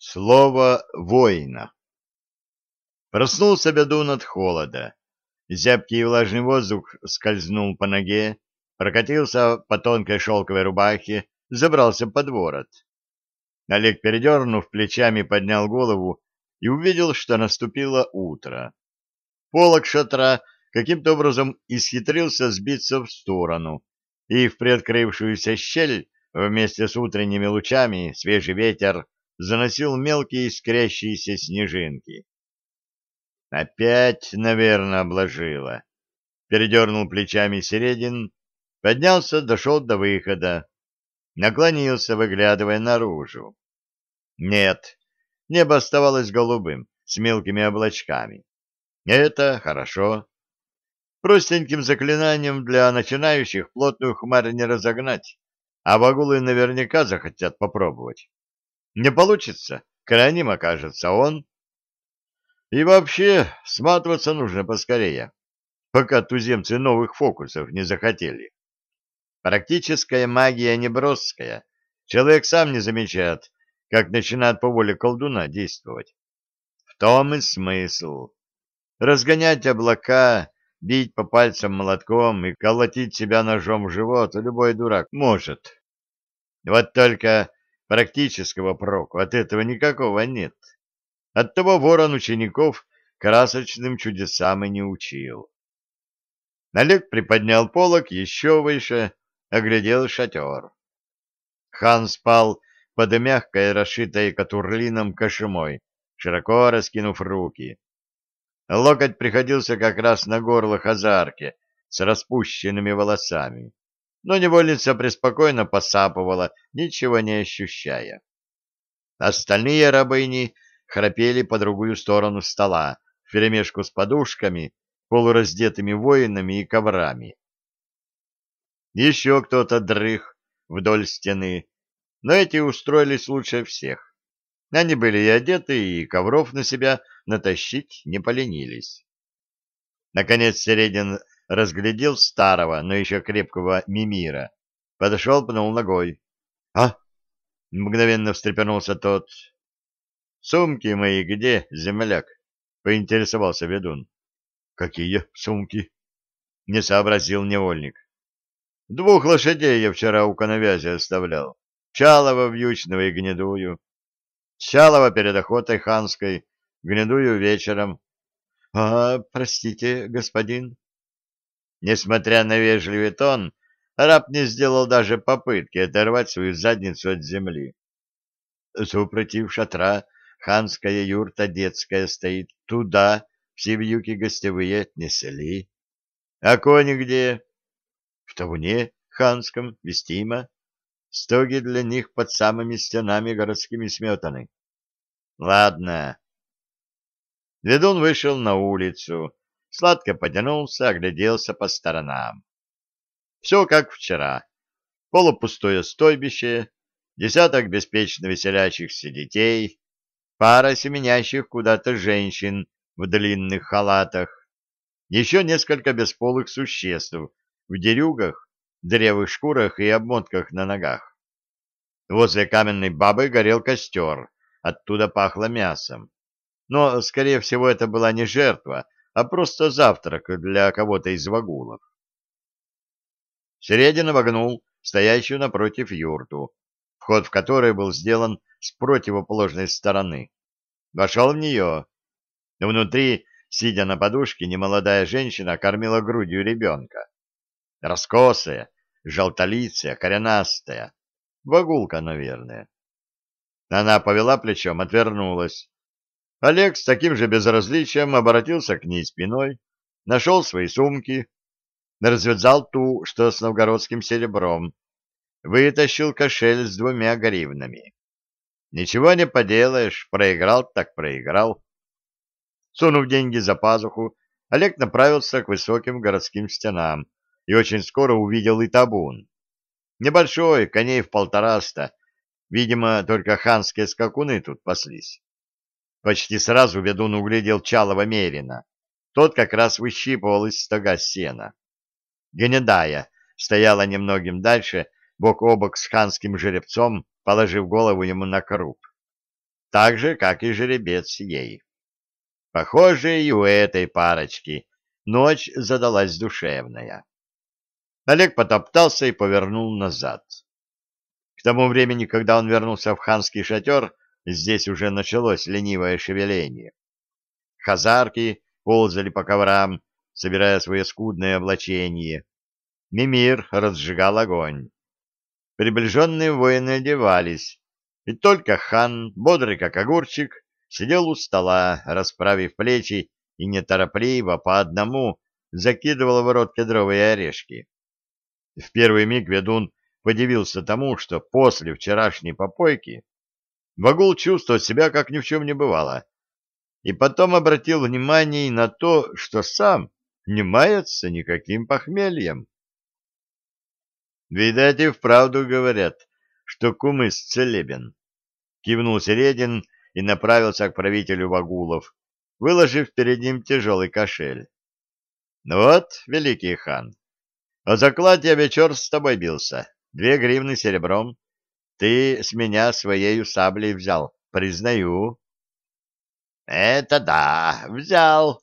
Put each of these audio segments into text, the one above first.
Слово воина. Проснулся Бедун от холода. Зябкий и влажный воздух скользнул по ноге, прокатился по тонкой шелковой рубахе, забрался под ворот. Олег, передернув плечами, поднял голову и увидел, что наступило утро. Полок шатра каким-то образом исхитрился сбиться в сторону, и в приоткрывшуюся щель вместе с утренними лучами свежий ветер заносил мелкие искрящиеся снежинки. Опять, наверное, обложила. Передернул плечами Середин, поднялся, дошел до выхода, наклонился, выглядывая наружу. Нет, небо оставалось голубым, с мелкими облачками. Это хорошо. Простеньким заклинанием для начинающих плотную хмарь не разогнать, а вагулы наверняка захотят попробовать. Не получится, крайним окажется он. И вообще, сматываться нужно поскорее, пока туземцы новых фокусов не захотели. Практическая магия неброская. Человек сам не замечает, как начинает по воле колдуна действовать. В том и смысл. Разгонять облака, бить по пальцам молотком и колотить себя ножом в живот любой дурак может. Вот только Практического проку от этого никакого нет. Оттого ворон учеников красочным чудесам и не учил. Олег приподнял полок еще выше, оглядел шатер. Хан спал под мягкой, расшитой катурлином кошемой, широко раскинув руки. Локоть приходился как раз на горло хазарки с распущенными волосами но невольница преспокойно посапывала, ничего не ощущая. Остальные рабыни храпели по другую сторону стола, вперемешку с подушками, полураздетыми воинами и коврами. Еще кто-то дрых вдоль стены, но эти устроились лучше всех. Они были и одеты, и ковров на себя натащить не поленились. Наконец Середин разглядел старого, но еще крепкого Мимира. Подошел, пнул ногой. — А? — мгновенно встрепенулся тот. — Сумки мои где, земляк? — поинтересовался ведун. — Какие сумки? — не сообразил невольник. — Двух лошадей я вчера у коновязи оставлял. Чалова вьючного и гнедую. Чалова перед охотой ханской, гнедую вечером. — А, простите, господин, Несмотря на вежливый тон, раб не сделал даже попытки оторвать свою задницу от земли. Супротив шатра ханская юрта детская стоит. Туда все вьюки гостевые отнесли. А кони где? В табуне ханском, вестимо. Стоги для них под самыми стенами городскими сметаны. Ладно. Ведун вышел на улицу сладко потянулся, огляделся по сторонам. Все как вчера. Полупустое стойбище, десяток беспечно веселящихся детей, пара семенящих куда-то женщин в длинных халатах, еще несколько бесполых существ в дерюгах, дырявых шкурах и обмотках на ногах. Возле каменной бабы горел костер, оттуда пахло мясом. Но, скорее всего, это была не жертва, а просто завтрак для кого-то из вагулов. Середин обогнул стоящую напротив юрту, вход в которой был сделан с противоположной стороны. Вошел в нее. Внутри, сидя на подушке, немолодая женщина кормила грудью ребенка. Раскосая, желтолицая, коренастая. Вагулка, наверное. Она повела плечом, отвернулась. Олег с таким же безразличием обратился к ней спиной, нашел свои сумки, развязал ту, что с новгородским серебром, вытащил кошель с двумя гривнами. Ничего не поделаешь, проиграл так проиграл. Сунув деньги за пазуху, Олег направился к высоким городским стенам и очень скоро увидел и табун. Небольшой, коней в полтораста, видимо, только ханские скакуны тут паслись. Почти сразу ведун углядел Чалова Мерина. Тот как раз выщипывал из стога сена. Гнедая стояла немногим дальше, бок о бок с ханским жеребцом, положив голову ему на круп. так же, как и жеребец ей. Похоже, и у этой парочки ночь задалась душевная. Олег потоптался и повернул назад. К тому времени, когда он вернулся в ханский шатер, здесь уже началось ленивое шевеление. Хазарки ползали по коврам, собирая свое скудное облачение. Мимир разжигал огонь. Приближенные воины одевались, и только хан, бодрый как огурчик, сидел у стола, расправив плечи и неторопливо по одному закидывал в рот кедровые орешки. В первый миг ведун подивился тому, что после вчерашней попойки Вагул чувствовал себя, как ни в чем не бывало, и потом обратил внимание на то, что сам не мается никаким похмельем. Видать, и вправду говорят, что кумыс целебен. Кивнул Середин и направился к правителю Вагулов, выложив перед ним тяжелый кошель. Вот, великий хан, о заклад я вечер с тобой бился, две гривны серебром. Ты с меня своею саблей взял, признаю. Это да, взял.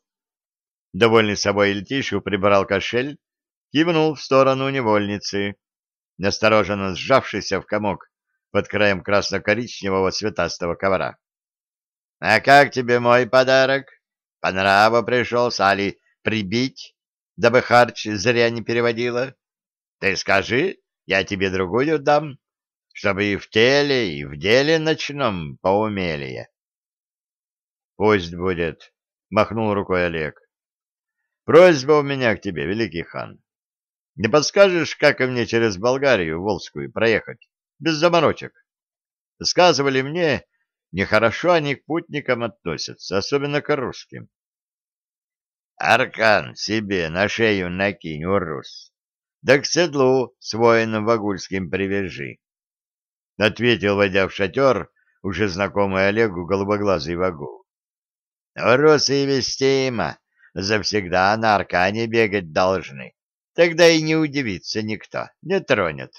Довольный собой Ильтишу прибрал кошель, кивнул в сторону невольницы настороженно сжавшийся в комок под краем красно-коричневого цветастого ковра. — А как тебе мой подарок? По нраву пришел, Сали, прибить, дабы харч зря не переводила? Ты скажи, я тебе другую дам, чтобы и в теле, и в деле ночном поумелее. — Пусть будет, — махнул рукой Олег. — Просьба у меня к тебе, великий хан. Не подскажешь, как мне через Болгарию Волжскую проехать? Без заморочек. Сказывали мне, нехорошо они к путникам относятся, особенно к русским. Аркан себе на шею накинь, урус, да к седлу с воином вагульским привяжи. Ответил, войдя в шатер, уже знакомый Олегу голубоглазый вагул. Урусы и вестима завсегда на аркане бегать должны. Тогда и не удивится никто, не тронет.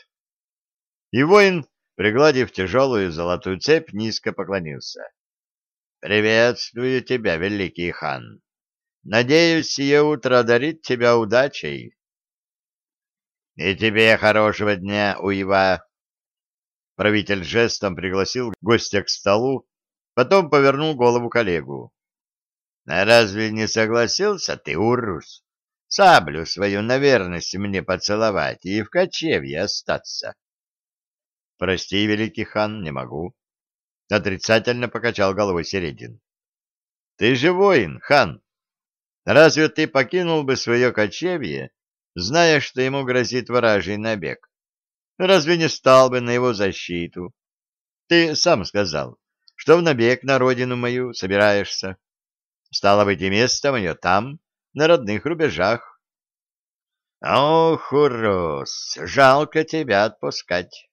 И воин, пригладив тяжелую золотую цепь, низко поклонился. — Приветствую тебя, великий хан. Надеюсь, сие утро дарит тебя удачей. — И тебе хорошего дня, Уева. Правитель жестом пригласил гостя к столу, потом повернул голову коллегу. — Разве не согласился ты, Урус? саблю свою на верность мне поцеловать и в кочевье остаться. — Прости, великий хан, не могу. Отрицательно покачал головой Середин. — Ты же воин, хан. Разве ты покинул бы свое кочевье, зная, что ему грозит вражий набег? Разве не стал бы на его защиту? Ты сам сказал, что в набег на родину мою собираешься. Стало быть, и место мое там, на родных рубежах. Ох, Урус, жалко тебя отпускать.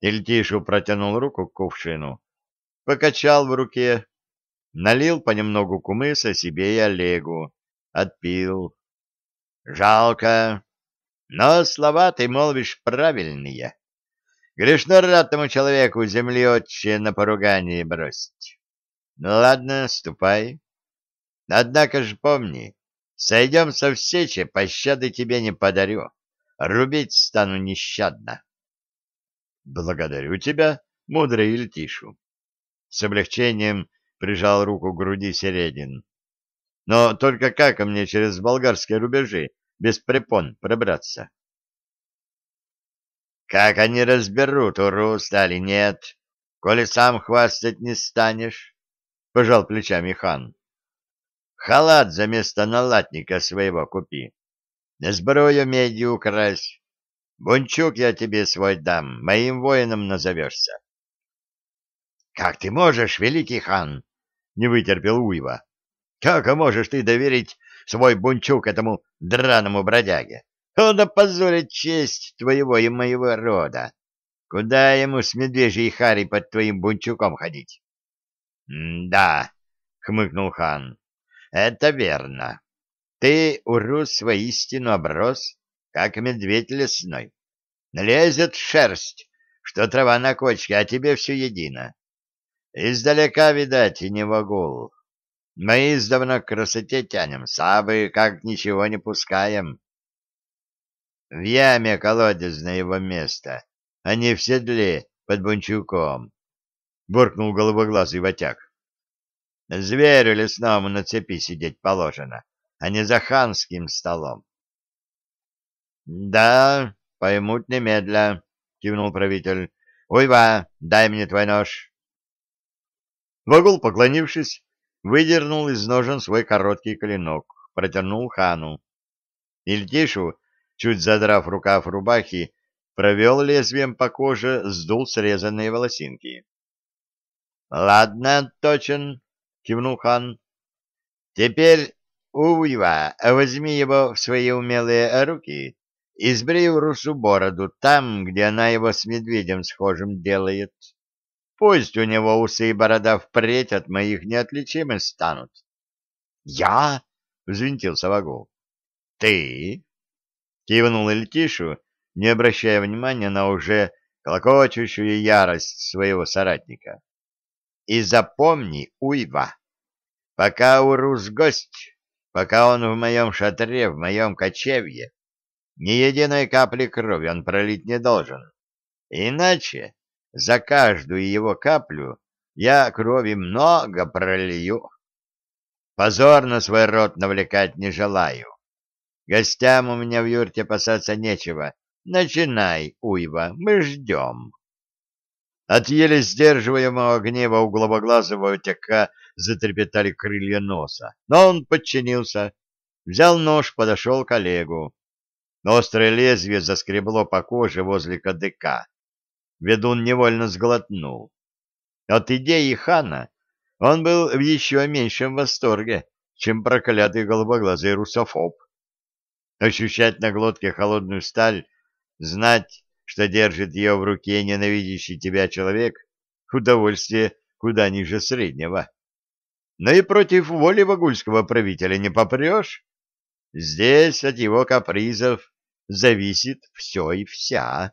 Ильтишу протянул руку к кувшину, покачал в руке, налил понемногу кумыса себе и Олегу, отпил. Жалко, но слова ты молвишь правильные. Грешно ратному человеку земли отче на поругание бросить. Ну ладно, ступай. Однако же помни, сойдемся в сече, пощады тебе не подарю. Рубить стану нещадно. Благодарю тебя, мудрый Ильтишу. С облегчением прижал руку к груди Середин. Но только как мне через болгарские рубежи без препон пробраться? Как они разберут, уру стали нет, коли сам хвастать не станешь? Пожал плечами хан. Халат за место налатника своего купи. Сброю меди укрась. Бунчук я тебе свой дам, моим воином назовешься. — Как ты можешь, великий хан? — не вытерпел Уйва. — Как можешь ты доверить свой бунчук этому драному бродяге? Он опозорит честь твоего и моего рода. Куда ему с медвежьей хари под твоим бунчуком ходить? — Да, — хмыкнул хан, это верно. Ты, урус, воистину оброс, как медведь лесной. Лезет шерсть, что трава на кочке, а тебе все едино. Издалека, видать, не вагул. Мы издавна к красоте тянем, сабы как ничего не пускаем. В яме колодец на его место, а не в седле под бунчуком, — буркнул голубоглазый ватяк. Зверю лесному на цепи сидеть положено, а не за ханским столом. — Да, поймут немедля, — кивнул правитель. — Уйва, дай мне твой нож. Вагул, поклонившись, выдернул из ножен свой короткий клинок, протянул хану. Ильтишу, чуть задрав рукав рубахи, провел лезвием по коже, сдул срезанные волосинки. — Ладно, точен, — кивнул хан. — Теперь, Уйва, возьми его в свои умелые руки и сбрей русу бороду там, где она его с медведем схожим делает. Пусть у него усы и борода впредь от моих неотличимы станут. — Я? — взвинтился Вагул. — Ты? — кивнул Эльтишу, не обращая внимания на уже колокочущую ярость своего соратника. — И запомни, Уйва, пока урус гость, пока он в моем шатре, в моем кочевье, ни единой капли крови он пролить не должен. Иначе за каждую его каплю я крови много пролью. Позор на свой рот навлекать не желаю. Гостям у меня в юрте опасаться нечего. Начинай, Уйва, мы ждем. От еле сдерживаемого гнева у голубоглазого утяка затрепетали крылья носа. Но он подчинился, взял нож, подошел к Олегу. Острое лезвие заскребло по коже возле кадыка. Ведун невольно сглотнул. От идеи хана он был в еще меньшем восторге, чем проклятый голубоглазый русофоб. Ощущать на глотке холодную сталь, знать, что держит ее в руке ненавидящий тебя человек, удовольствие куда ниже среднего. Но и против воли вагульского правителя не попрешь. Здесь от его капризов зависит все и вся.